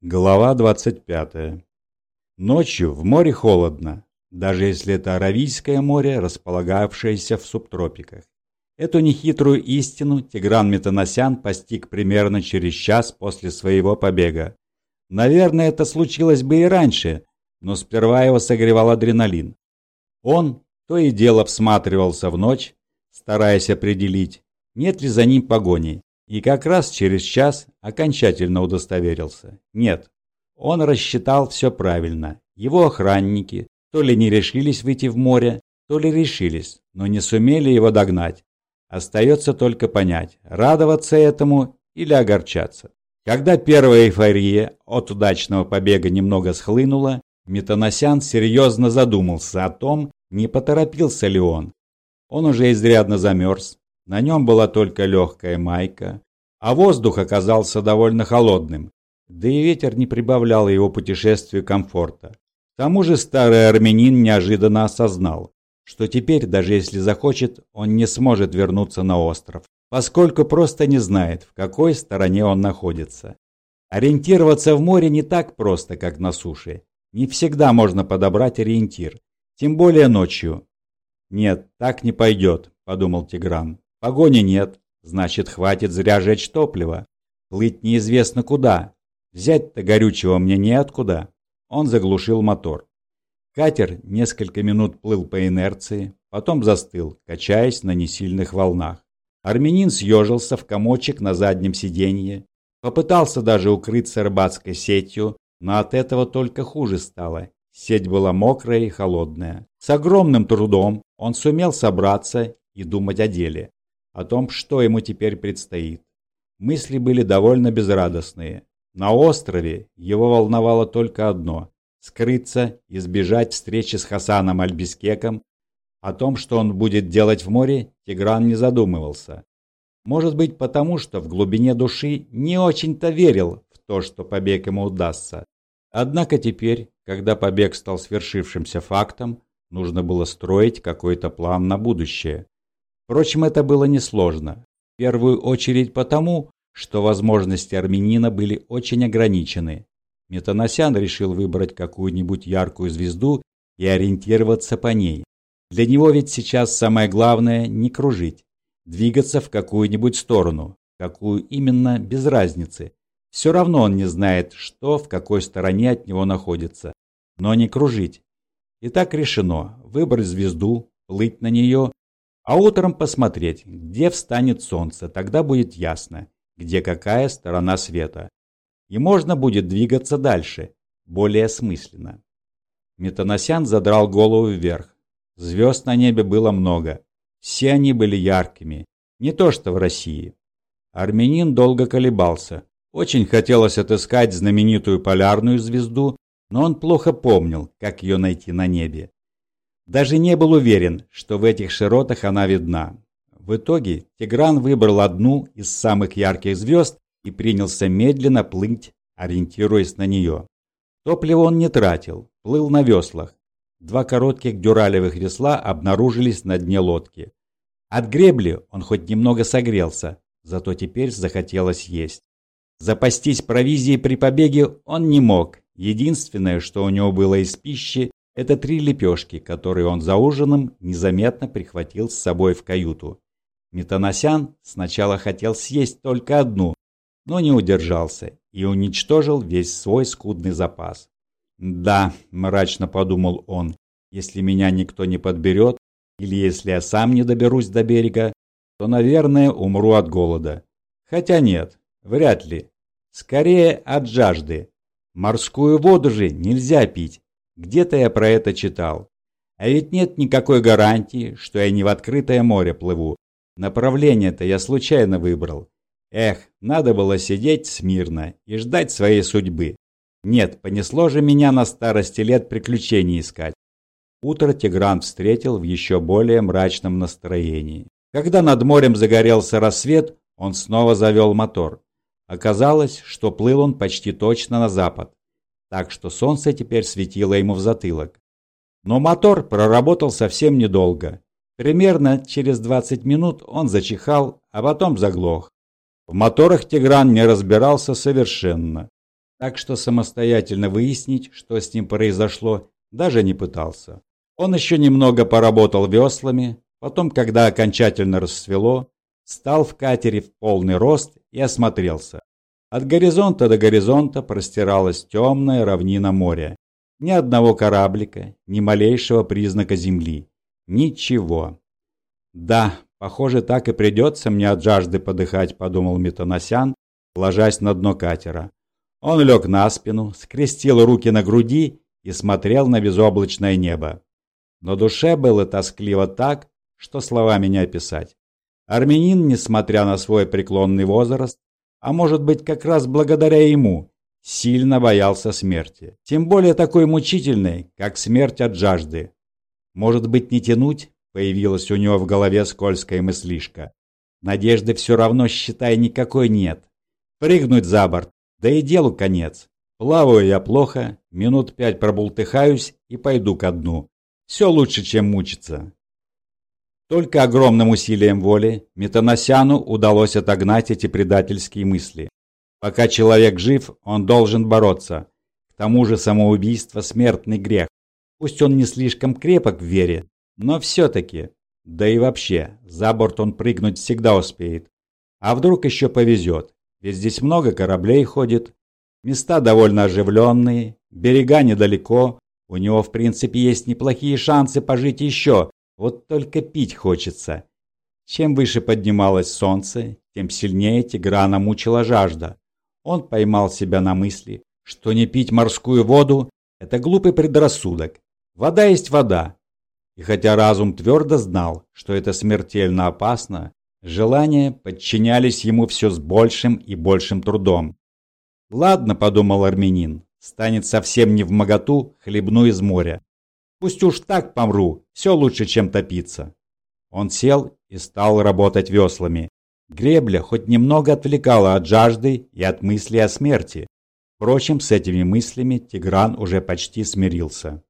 Глава 25. Ночью в море холодно, даже если это Аравийское море, располагавшееся в субтропиках. Эту нехитрую истину Тигран Метаносян постиг примерно через час после своего побега. Наверное, это случилось бы и раньше, но сперва его согревал адреналин. Он то и дело всматривался в ночь, стараясь определить, нет ли за ним погони, и как раз через час окончательно удостоверился. Нет, он рассчитал все правильно. Его охранники то ли не решились выйти в море, то ли решились, но не сумели его догнать. Остается только понять, радоваться этому или огорчаться. Когда первая эйфория от удачного побега немного схлынула, Метаносян серьезно задумался о том, не поторопился ли он. Он уже изрядно замерз, на нем была только легкая майка, а воздух оказался довольно холодным, да и ветер не прибавлял его путешествию комфорта. К тому же старый армянин неожиданно осознал, что теперь, даже если захочет, он не сможет вернуться на остров, поскольку просто не знает, в какой стороне он находится. Ориентироваться в море не так просто, как на суше. Не всегда можно подобрать ориентир, тем более ночью. «Нет, так не пойдет», – подумал Тигран. Погони нет, значит, хватит зря жечь топливо. Плыть неизвестно куда. Взять-то горючего мне неоткуда. Он заглушил мотор. Катер несколько минут плыл по инерции, потом застыл, качаясь на несильных волнах. Армянин съежился в комочек на заднем сиденье, попытался даже укрыться рыбацкой сетью, но от этого только хуже стало. Сеть была мокрая и холодная. С огромным трудом он сумел собраться и думать о деле о том, что ему теперь предстоит. Мысли были довольно безрадостные. На острове его волновало только одно – скрыться, избежать встречи с Хасаном Альбискеком. О том, что он будет делать в море, Тигран не задумывался. Может быть потому, что в глубине души не очень-то верил в то, что побег ему удастся. Однако теперь, когда побег стал свершившимся фактом, нужно было строить какой-то план на будущее. Впрочем, это было несложно. В первую очередь потому, что возможности армянина были очень ограничены. Метаносян решил выбрать какую-нибудь яркую звезду и ориентироваться по ней. Для него ведь сейчас самое главное не кружить, двигаться в какую-нибудь сторону, какую именно без разницы. Все равно он не знает, что в какой стороне от него находится, но не кружить. И так решено выбрать звезду, плыть на нее а утром посмотреть, где встанет солнце, тогда будет ясно, где какая сторона света. И можно будет двигаться дальше, более осмысленно. Метаносян задрал голову вверх. Звезд на небе было много. Все они были яркими. Не то что в России. Армянин долго колебался. Очень хотелось отыскать знаменитую полярную звезду, но он плохо помнил, как ее найти на небе. Даже не был уверен, что в этих широтах она видна. В итоге Тигран выбрал одну из самых ярких звезд и принялся медленно плыть, ориентируясь на нее. Топливо он не тратил, плыл на веслах. Два коротких дюралевых весла обнаружились на дне лодки. От гребли он хоть немного согрелся, зато теперь захотелось есть. Запастись провизией при побеге он не мог. Единственное, что у него было из пищи, это три лепешки, которые он за ужином незаметно прихватил с собой в каюту. Метаносян сначала хотел съесть только одну, но не удержался и уничтожил весь свой скудный запас. «Да», – мрачно подумал он, – «если меня никто не подберет, или если я сам не доберусь до берега, то, наверное, умру от голода. Хотя нет, вряд ли. Скорее от жажды. Морскую воду же нельзя пить, где-то я про это читал. А ведь нет никакой гарантии, что я не в открытое море плыву. Направление-то я случайно выбрал. Эх, надо было сидеть смирно и ждать своей судьбы. Нет, понесло же меня на старости лет приключений искать. Утро Тигран встретил в еще более мрачном настроении. Когда над морем загорелся рассвет, он снова завел мотор. Оказалось, что плыл он почти точно на запад так что солнце теперь светило ему в затылок. Но мотор проработал совсем недолго. Примерно через 20 минут он зачихал, а потом заглох. В моторах Тигран не разбирался совершенно. так что самостоятельно выяснить, что с ним произошло, даже не пытался. Он еще немного поработал веслами, потом, когда окончательно рассвело, стал в катере в полный рост и осмотрелся. От горизонта до горизонта простиралась темная равнина моря. Ни одного кораблика, ни малейшего признака земли. Ничего. Да, похоже, так и придется мне от жажды подыхать, подумал Метаносян, ложась на дно катера. Он лег на спину, скрестил руки на груди и смотрел на безоблачное небо. Но душе было тоскливо так, что словами не описать. Армянин, несмотря на свой преклонный возраст, а может быть как раз благодаря ему, сильно боялся смерти. Тем более такой мучительной, как смерть от жажды. Может быть не тянуть? Появилась у него в голове скользкая мыслишка. Надежды все равно, считай, никакой нет. Прыгнуть за борт, да и делу конец. Плаваю я плохо, минут пять пробултыхаюсь и пойду ко дну. Все лучше, чем мучиться. Только огромным усилием воли Метаносяну удалось отогнать эти предательские мысли. Пока человек жив, он должен бороться. К тому же самоубийство – смертный грех. Пусть он не слишком крепок в вере, но все-таки. Да и вообще, за борт он прыгнуть всегда успеет. А вдруг еще повезет, ведь здесь много кораблей ходит. Места довольно оживленные, берега недалеко. У него, в принципе, есть неплохие шансы пожить еще, вот только пить хочется. Чем выше поднималось солнце, тем сильнее Тиграна мучила жажда. Он поймал себя на мысли, что не пить морскую воду – это глупый предрассудок. Вода есть вода. И хотя разум твердо знал, что это смертельно опасно, желания подчинялись ему все с большим и большим трудом. «Ладно», – подумал армянин, – «станет совсем не в моготу, хлебну из моря. Пусть уж так помру, все лучше, чем топиться». Он сел и стал работать веслами, Гребля хоть немного отвлекала от жажды и от мысли о смерти. Впрочем, с этими мыслями Тигран уже почти смирился.